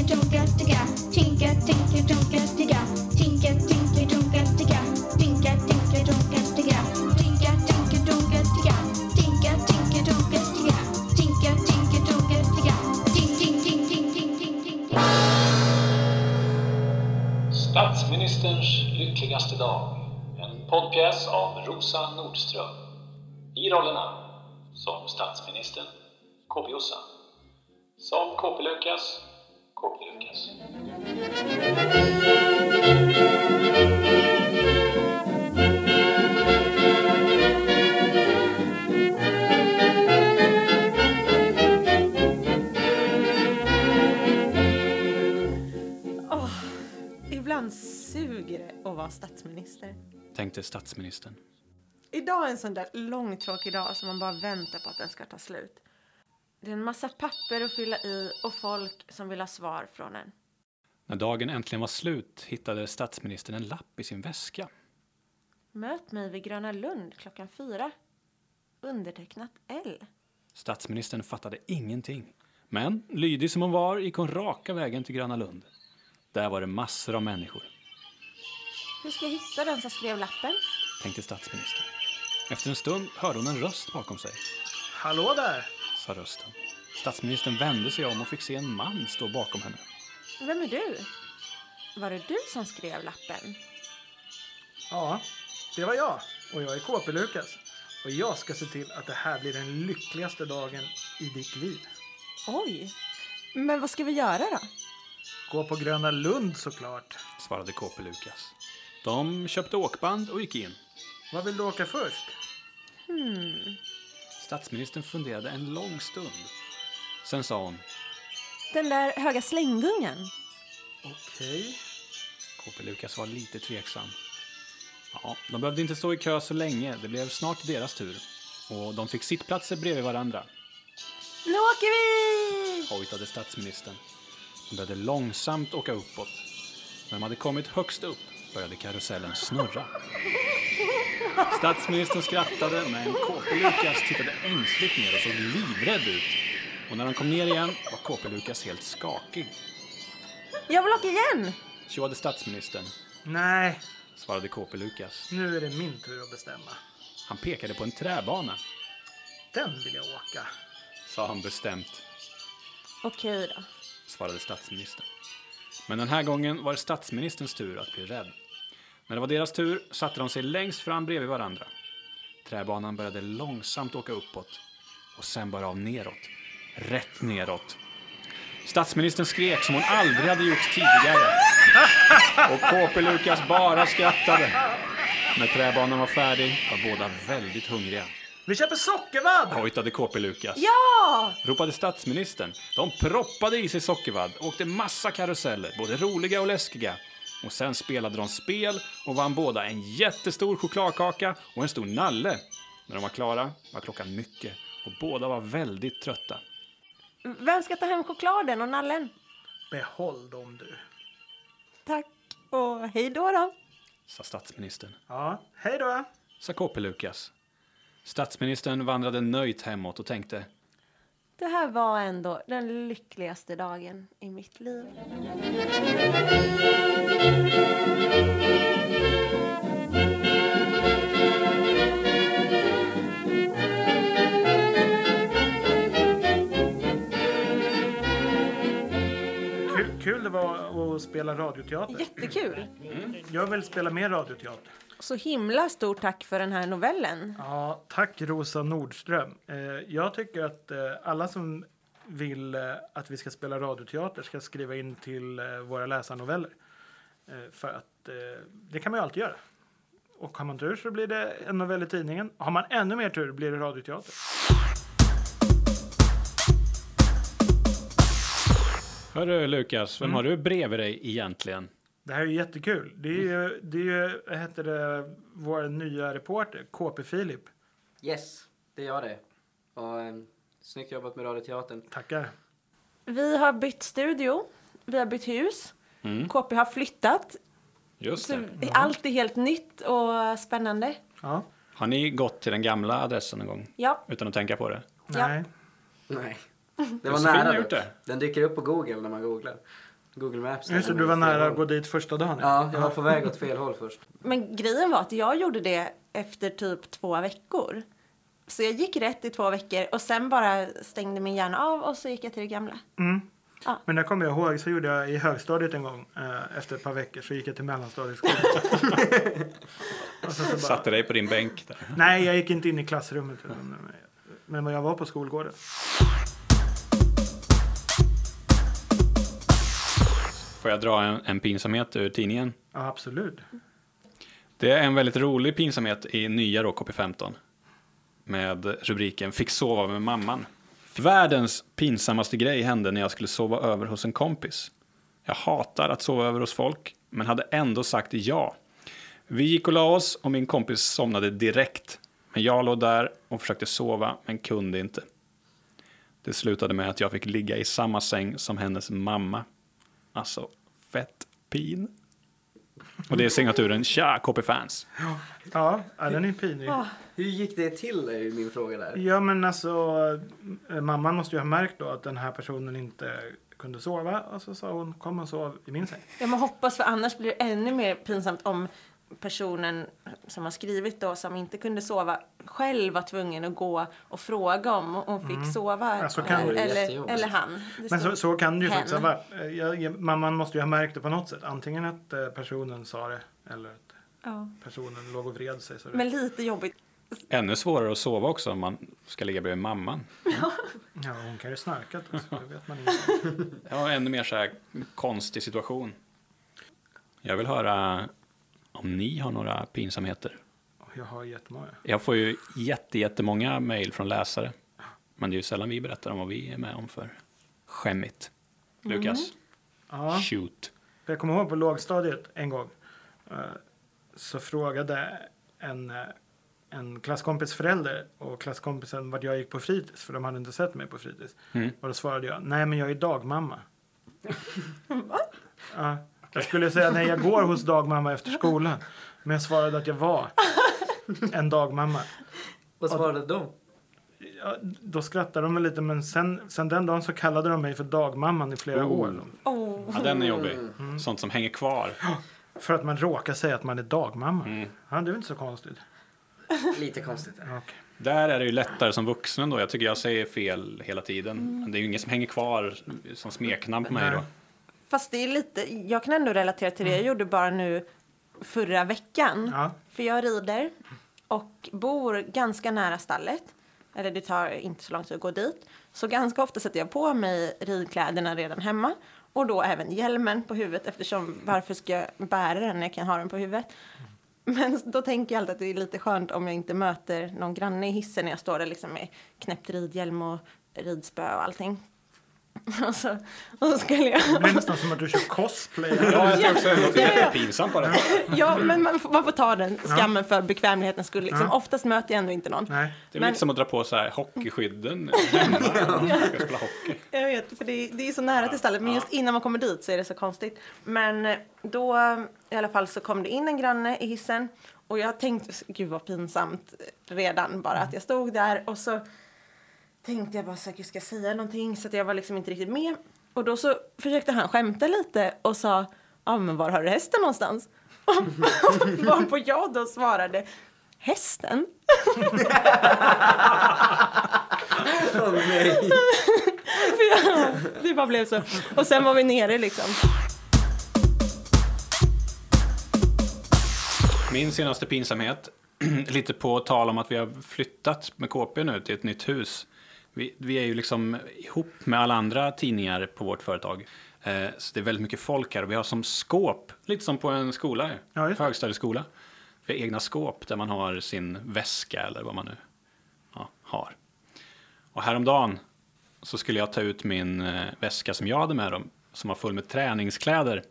Tinka, tinka. Tinka, tinka. Tinka, tinka. Tinka, tinka. Tinka, tinka. Tinka, tinka. Tink, tink, tink, tink, tink, tink, tink. Statsministerns lyckligaste dag. En poddpjäs av Rosa Nordström. I rollerna som statsministern, KP Jossan. Som KP-Lukas, KP-Lukas. Åh, ibland suger det att vara statsminister. Tänkte statsministern. Idag är en sån där långtråkig dag som man bara väntar på att den ska ta slut. Det är en massa papper att fylla i och folk som vill ha svar från en. När dagen äntligen var slut hittade statsministern en lapp i sin väska. Möt mig vid Gröna Lund klockan fyra. Undertecknat L. Statsministern fattade ingenting. Men lydig som hon var gick hon raka vägen till Gröna Lund. Där var det massor av människor, Hur ska jag hitta den som skrev lappen? tänkte statsministern. Efter en stund hörde hon en röst bakom sig, Hallå där! Sa rösten. Statsministern vände sig om och fick se en man stå bakom henne. Vem är du? Var det du som skrev lappen? Ja, det var jag. Och jag är KP-Lukas. Och jag ska se till att det här blir den lyckligaste dagen i ditt liv. Oj! Men vad ska vi göra då? Gå på Gröna Lund såklart. svarade KP Lukas. De köpte åkband och gick in. Vad vill du åka först? Hmm. Statsministern funderade en lång stund. Sen sa hon, Den där höga slänggungan. Okej. KP Lukas var lite tveksam. Ja, de behövde inte stå i kö så länge. Det blev snart deras tur. Och de fick sittplatser bredvid varandra, Nu åker vi! hojtade statsministern. De började långsamt åka uppåt. När de hade kommit högst upp började karusellen snurra. Statsministern skrattade, men KP-Lukas tittade ängsligt ner och såg livrädd ut. Och när de kom ner igen var KP-Lukas helt skakig. Jag vill åka igen! Tjoade statsministern, Nej, svarade KP-Lukas. nu är det min tur att bestämma. Han pekade på en träbana, Den vill jag åka. sa han bestämt, Okej då. svarade statsministern. Men den här gången var det statsministerns tur att bli rädd. När det var deras tur satte de sig längst fram bredvid varandra. Träbanan började långsamt åka uppåt och sen bara av neråt. Rätt neråt. Statsministern skrek som hon aldrig hade gjort tidigare. Och KP Lukas bara skrattade. När träbanan var färdig var båda väldigt hungriga. Vi köper sockervadd! Hojtade KP Lukas. Ja! ropade statsministern. De proppade i sig sockervadd och åkte massa karuseller, både roliga och läskiga. Och sen spelade de spel och vann båda en jättestor chokladkaka och en stor nalle. När de var klara var klockan mycket och båda var väldigt trötta. Vem ska ta hem chokladen och nallen? Behåll dem du. Tack och hej då då. Sa statsministern. Ja, hej då. Sa KP Lukas. Statsministern vandrade nöjt hemåt och tänkte Det här var ändå den lyckligaste dagen i mitt liv. Kul, kul det var att spela radioteater. Jättekul! Jag vill spela mer radioteater. Så himla stort tack för den här novellen. Ja, tack Rosa Nordström. Eh, jag tycker att eh, alla som vill eh, att vi ska spela radioteater ska skriva in till våra läsarnoveller. För att det kan man ju alltid göra. Och har man tur så blir det en novell i tidningen. Har man ännu mer tur blir det radioteater. Hörru Lukas, vem har du bredvid dig egentligen? Det här är ju jättekul. Det är ju, det är ju heter det, vår nya reporter, KP Filip. Yes, det gör det. Och, eh, snyggt jobbat med Radioteatern. Tackar. Vi har bytt studio, vi har bytt hus. KP har flyttat. Just Så det. allt är helt nytt och spännande. Ja. Har ni gått till den gamla adressen någon gång? Ja, Utan att tänka på det? Ja. Nej. Nej. Det var Josefin nära gjort det. Den dyker upp på Google när man googlar. Google Maps. Just det, du var nära att gå dit första dagen. Ja, jag var på väg åt fel håll först. Men grejen var att jag gjorde det efter typ två veckor. Så jag gick rätt i två veckor och sen bara stängde min hjärna av och så gick jag till det gamla. Men det kommer jag ihåg, så gjorde jag i högstadiet en gång. Eh, efter ett par veckor så gick jag till mellanstadieskolan. bara, Satte dig på din bänk där. nej, jag gick inte in i klassrummet. Men jag var på skolgården. Får jag dra en, en pinsamhet ur tidningen? Ja, absolut. Det är en väldigt rolig pinsamhet i nya då, KP15. Med rubriken Fick sova med mamman. Världens pinsammaste grej hände när jag skulle sova över hos en kompis. Jag hatar att sova över hos folk, men hade ändå sagt ja. Vi gick och la oss och min kompis somnade direkt. Men jag låg där och försökte sova, men kunde inte. Det slutade med att jag fick ligga i samma säng som hennes mamma. Alltså, fett pin. Och det är signaturen Tja KP-fans. Ja, ja den är pinig. Hur gick det till är min fråga där. Ja, men alltså, eh, mamman måste ju ha märkt då att den här personen inte kunde sova. Och så sa hon, kom och sov i min säng. Jag må hoppas för annars blir det ännu mer pinsamt om personen som har skrivit då som inte kunde sova själv var tvungen att gå och fråga om hon fick sova. Ja, så kan eller, eller han. Det Men så, så kan det ju hen. faktiskt ha varit. Eh, jag- Mamman måste ju ha märkt det på något sätt. Antingen att eh, personen sa det eller att Ja. personen låg och vred sig. Så det, Men lite jobbigt. Ännu svårare att sova också om man ska ligga bredvid mamman. ja, hon kan ju snarkat. Alltså, det vet man inte. Ja, ännu mer så här konstig situation. Jag vill höra om ni har några pinsamheter. Jag har jättemånga. Jag får ju jätte, jättemånga mejl från läsare. Men det är ju sällan vi berättar om vad vi är med om för skämmigt. Lukas, Ja. shoot. Jag kommer ihåg på lågstadiet en gång. eh, Så frågade en, eh, en klasskompis förälder och klasskompisen vart jag gick på fritids. För de hade inte sett mig på fritids. Mm. Och då svarade jag, nej men jag är dagmamma. Ja, jag skulle säga nej jag går hos dagmamma efter skolan. Men jag svarade att jag var en dagmamma. Vad svarade de? Ja, då skrattade de lite men sen, sen den dagen så kallade de mig för dagmamman i flera Oh. år. Oh. Ja, den är jobbig. Sånt som hänger kvar. För att man råkar säga att man är dagmamma. Mm. Ja, det är inte så konstigt. Lite konstigt. Ja, okej. Där är det ju lättare som vuxen då. Jag tycker jag säger fel hela tiden. Men Det är ju inget som hänger kvar som smeknamn på mig då. Fast det är lite, jag kan ändå relatera till det jag gjorde bara nu förra veckan. Ja. För jag rider och bor ganska nära stallet. Eller det tar inte så lång tid att gå dit. Så ganska ofta sätter jag på mig ridkläderna redan hemma. Och då även hjälmen på huvudet eftersom varför ska jag bära den när jag kan ha den på huvudet? Men då tänker jag alltid att det är lite skönt om jag inte möter någon granne i hissen när jag står där liksom med knäppt ridhjälm och ridspö och allting. Och så, och så skulle jag... Det blir nästan som att du kör cosplay. Ja, jag också det låter jättepinsamt bara. Ja, men man får, man får ta den skammen för bekvämlighetens skull. Liksom. Ja. Oftast möter jag ändå inte någon. Nej. Det är Men- lite som att dra på så här hockeyskydden hemma. när man ska spela hockey. Jag vet, för det, är- det är så nära till stallet. Men just innan man kommer dit så är det så konstigt. Men eh, då i alla fall så kom det in en granne i hissen. Och jag tänkte, gud vad pinsamt redan bara att jag stod där. Och så tänkte jag bara gud ska säga någonting? Så att jag var liksom inte riktigt med. Och då så försökte han skämta lite och sa, ja men var har du hästen någonstans? Varpå jag då svarade, hästen? Åh nej! För jag, det bara blev så. Och sen var vi nere liksom. Min senaste pinsamhet, lite på tal om att vi har flyttat med KP nu till ett nytt hus. Vi, vi är ju liksom ihop med alla andra tidningar på vårt företag. Eh, så det är väldigt mycket folk här och vi har som skåp, lite som på en skola, Ja, högstadieskola. Vi har egna skåp där man har sin väska eller vad man nu ja, har. Och häromdagen så skulle jag ta ut min eh, väska som jag hade med dem, som var full med träningskläder.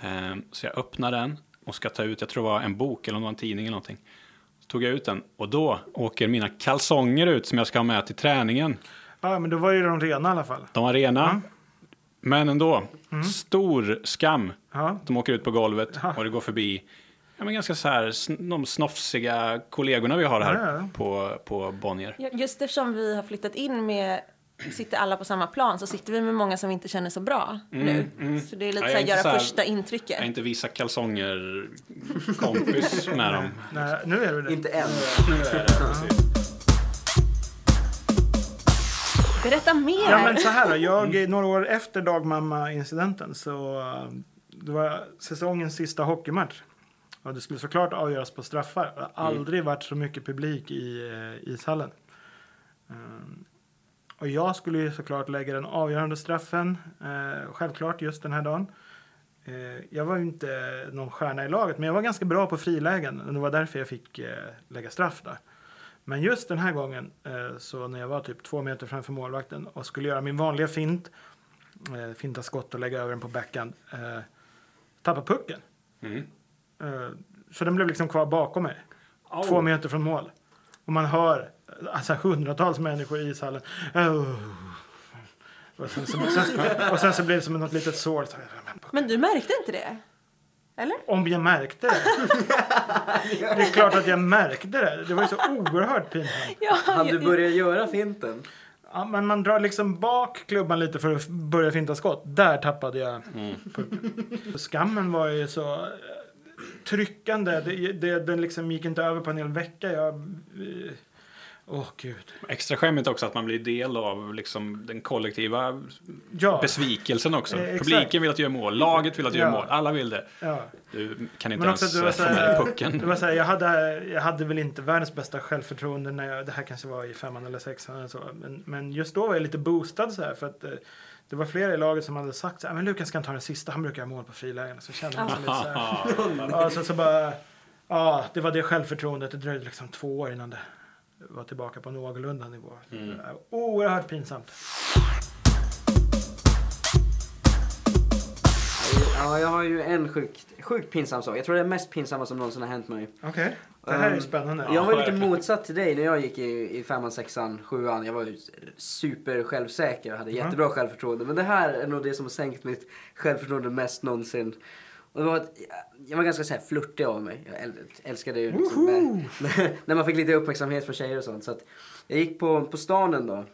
Eh, så jag öppnar den och ska ta ut, jag tror det var en bok eller om det var en tidning eller någonting. Tog jag ut den och då åker mina kalsonger ut som jag ska ha med till träningen. Ja, men då var ju de rena i alla fall. De var rena, men ändå. Stor skam. Ja. De åker ut på golvet Ja. och det går förbi ja, men ganska så här, de snofsiga kollegorna vi har här Ja, ja. på, på Bonnier. Just eftersom vi har flyttat in med sitter alla på samma plan så sitter vi med många som vi inte känner så bra nu. Så det är lite Ja, jag så är här, göra så här- första Jag är intrycket. inte visa kalsonger kompis med dem. Nej, nu är du det. Inte än. Nu är det. Berätta mer! Ja, men så här då. Jag, några år efter dagmamma-incidenten så det var säsongens sista hockeymatch. Och det skulle såklart avgöras på straffar. Det har aldrig varit så mycket publik i eh, ishallen. Och jag skulle ju såklart lägga den avgörande straffen. Eh, självklart just den här dagen. Eh, jag var ju inte någon stjärna i laget, men jag var ganska bra på frilägen. Och det var därför jag fick eh, lägga straff där. Men just den här gången, eh, så när jag var typ två meter framför målvakten och skulle göra min vanliga fint, eh, finta skott och lägga över den på backhand, eh, tappa pucken. Mm. Eh, så den blev liksom kvar bakom mig, Au. två meter från mål. Och man hör alltså, hundratals människor i ishallen. Oh. Och, sen så, sen, och sen så blev det som något litet sår. Så, men Men du märkte inte det? Eller? Om jag märkte det? Det är klart att jag märkte det. Det var ju så oerhört pinsamt. Ja, Han du börjar göra finten. Ja, men man drar liksom bak klubban lite för att börja finta skott. Där tappade jag pucken. Skammen var ju så eh, tryckande. Det, det, den liksom gick inte över på en hel vecka. Jag... Åh, gud. Extra skämmigt också att man blir del av liksom, den kollektiva Ja. besvikelsen också. Eh. Publiken vill att du gör mål, laget vill att du gör Ja. mål, alla vill det. Ja. Du kan inte Men också ens det var eh, få med dig pucken. det var så här, jag, hade, jag hade väl inte världens bästa självförtroende när jag, det här kanske var i femman eller sexan eller så. Men, men just då var jag lite boostad så här för att eh, det var flera i laget som hade sagt så här, men Lukas kan ta den sista, han brukar göra mål på frilägen. Så kände man sig lite så här. Ja, så, så bara, ja, det var det självförtroendet. Det dröjde liksom två år innan det var tillbaka på någorlunda nivå. Mm. Oerhört pinsamt. Ja, jag har ju en sjukt, sjukt pinsam sak. Jag tror det är mest pinsamma som någonsin har hänt mig. Okej, det här är ju Um, spännande. Jag var lite motsatt till dig när jag gick i, i femman, sexan, sjuan. Jag var ju super självsäker och hade Ja. jättebra självförtroende. Men det här är nog det som har sänkt mitt självförtroende mest någonsin. Och det var att jag var ganska så här flörtig av mig. Jag äl- älskade ju liksom när, när man fick lite uppmärksamhet från tjejer och sånt. Så att jag gick på, på stan en dag.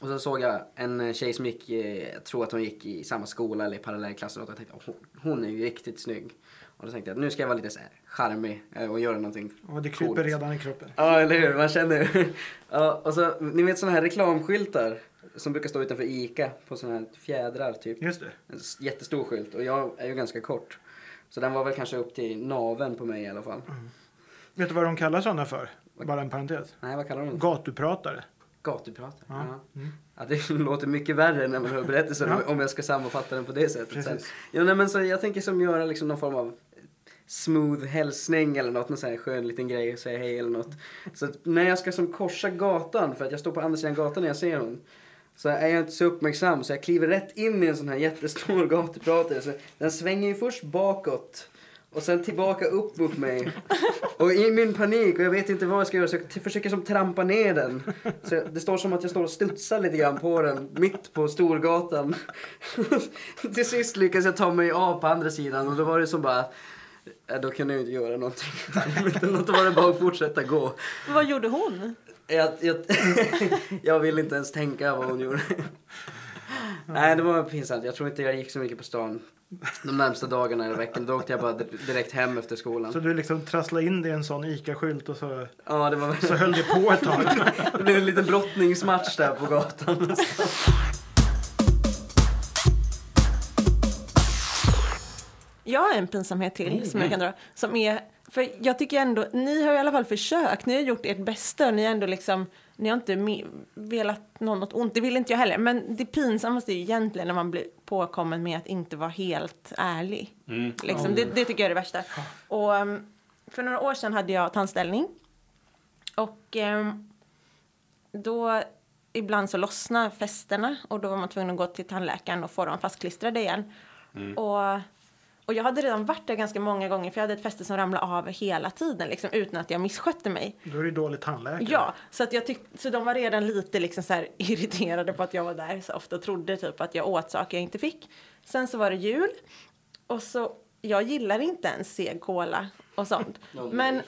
Och så såg jag en tjej som gick, jag tror att hon gick i samma skola eller i parallellklass. Och jag tänkte, hon, hon är ju riktigt snygg. Och då tänkte jag att nu ska jag vara lite så här charmig eh, och göra någonting Och det kryper coolt. redan i kroppen. Ja, eller hur? Man känner ja, och så, ni vet såna här reklamskyltar som brukar stå utanför ICA på såna här fjädrar typ. Just det. En jättestor skylt och jag är ju ganska kort. Så den var väl kanske upp till naven på mig i alla fall. Vet du vad de kallar sådana för? Bara en parentes. Nej, vad kallar de? Gatupratare. Gatupratare? Ja. Ja. Mm. Ja, det låter mycket värre när man hör berättelsen Ja. om jag ska sammanfatta den på det sättet. Precis. Sen. Ja, nej, men så jag tänker som göra liksom någon form av smooth hälsning eller något, någon sån här skön liten grej och säga hej eller något. Så när jag ska som korsa gatan, för att jag står på andra sidan gatan när jag ser hon, så är jag inte så uppmärksam så jag kliver rätt in i en sån här jättestor gatupratare. Så den svänger ju först bakåt och sen tillbaka upp mot mig. Och i min panik och jag vet inte vad jag ska göra så jag försöker som trampa ner den. Så det står som att jag står och studsar lite grann på den mitt på Storgatan. Till sist lyckas jag ta mig av på andra sidan och då var det som bara då kunde jag ju inte göra någonting. Utan då var det bara att fortsätta gå. Vad gjorde hon? Jag, jag, jag vill inte ens tänka vad hon gjorde. Nej, det var pinsamt. Jag tror inte jag gick så mycket på stan de närmsta dagarna eller veckan. Då åkte jag bara direkt hem efter skolan. Så du liksom trasslade in det i en sån ICA-skylt och så, Ja, det var så höll det på ett tag. det blev en liten brottningsmatch där på gatan. Jag har en pinsamhet till som jag kan dra. Som är, för jag tycker ändå, ni har i alla fall försökt, ni har gjort ert bästa, ni har ändå liksom, ni har inte velat någon något ont, det vill inte jag heller. Men det pinsammaste är ju egentligen när man blir påkommen med att inte vara helt ärlig. Mm. Liksom, det, det tycker jag är det värsta. Och um, för några år sedan hade jag tandställning. Och um, då ibland så lossnar fästena och då var man tvungen att gå till tandläkaren och få dem fastklistrade igen. Och, och jag hade redan varit där ganska många gånger för jag hade ett fäste som ramlade av hela tiden liksom, utan att jag misskötte mig. Då är det dålig tandläkare. Ja, så, att jag tyck, så de var redan lite liksom så här irriterade på att jag var där så ofta och trodde typ att jag åt saker jag inte fick. Sen så var det jul och så, jag gillar inte ens seg cola och sånt. Men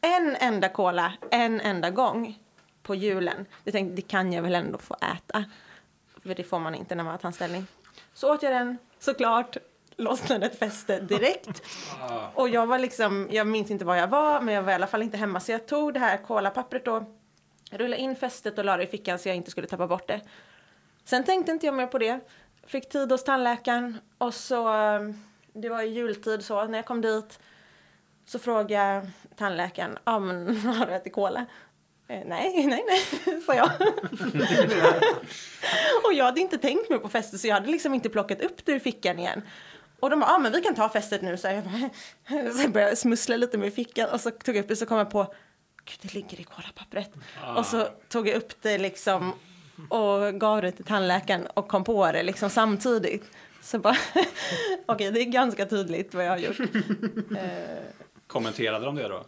en enda cola, en enda gång på julen. Jag tänkte, det kan jag väl ändå få äta. För det får man inte när man har tandställning. Så åt jag den, såklart. Lossnade ett fäste direkt. Och jag var liksom, jag minns inte var jag var, men jag var i alla fall inte hemma. Så jag tog det här kolapappret då, rullade in fästet och la det i fickan så jag inte skulle tappa bort det. Sen tänkte inte jag mer på det. Fick tid hos tandläkaren och så, eh, det var i jultid så, när jag kom dit så frågade tandläkaren, ja men har du ätit kola? Eh, nej, nej, nej, sa jag. och jag hade inte tänkt mig på fästet så jag hade liksom inte plockat upp det ur fickan igen. Och de bara, ja men vi kan ta fästet nu, så jag bara, så jag började smussla lite med fickan och så tog jag upp det så kom jag på, gud det ligger i kolapappret. Och så tog jag upp det liksom och gav det till tandläkaren och kom på det liksom samtidigt. Så bara, okej det är ganska tydligt vad jag har gjort. Eh, Kommenterade de det då?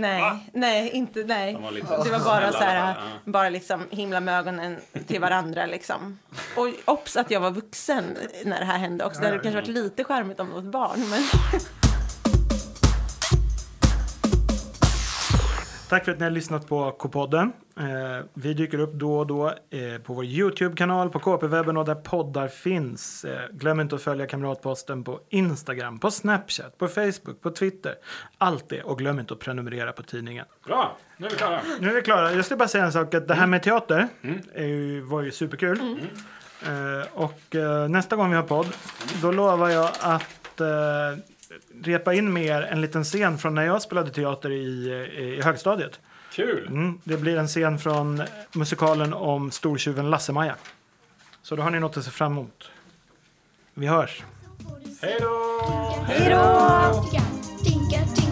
Nej, nej, inte, nej. De var Det var bara så här, bara liksom himla med ögonen till varandra liksom. Och obs att jag var vuxen när det här hände också. Det hade kanske varit lite charmigt om det var ett barn, men Tack för att ni har lyssat på K-podden. Eh, vi dyker upp då och då eh, på vår Youtube-kanal, på KP-webben och där poddar finns. Eh, glöm inte att följa Kamratposten på Instagram, på Snapchat, på Facebook, på Twitter. Allt det och glöm inte att prenumerera på tidningen. Bra, nu är vi klara. Nu är vi klara. Jag ska bara säga en sak. Att det här med teater är ju, var ju superkul. Eh, och eh, nästa gång vi har podd, då lovar jag att eh, repa in mer en liten scen från när jag spelade teater i, i, högstadiet. Kul! Mm, det blir en scen från musikalen om stortjuven Lasse-Maja. Så då har ni något att se fram emot. Vi hörs! Hej då! Hej då! Tinka, tinka,